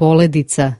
Poledica.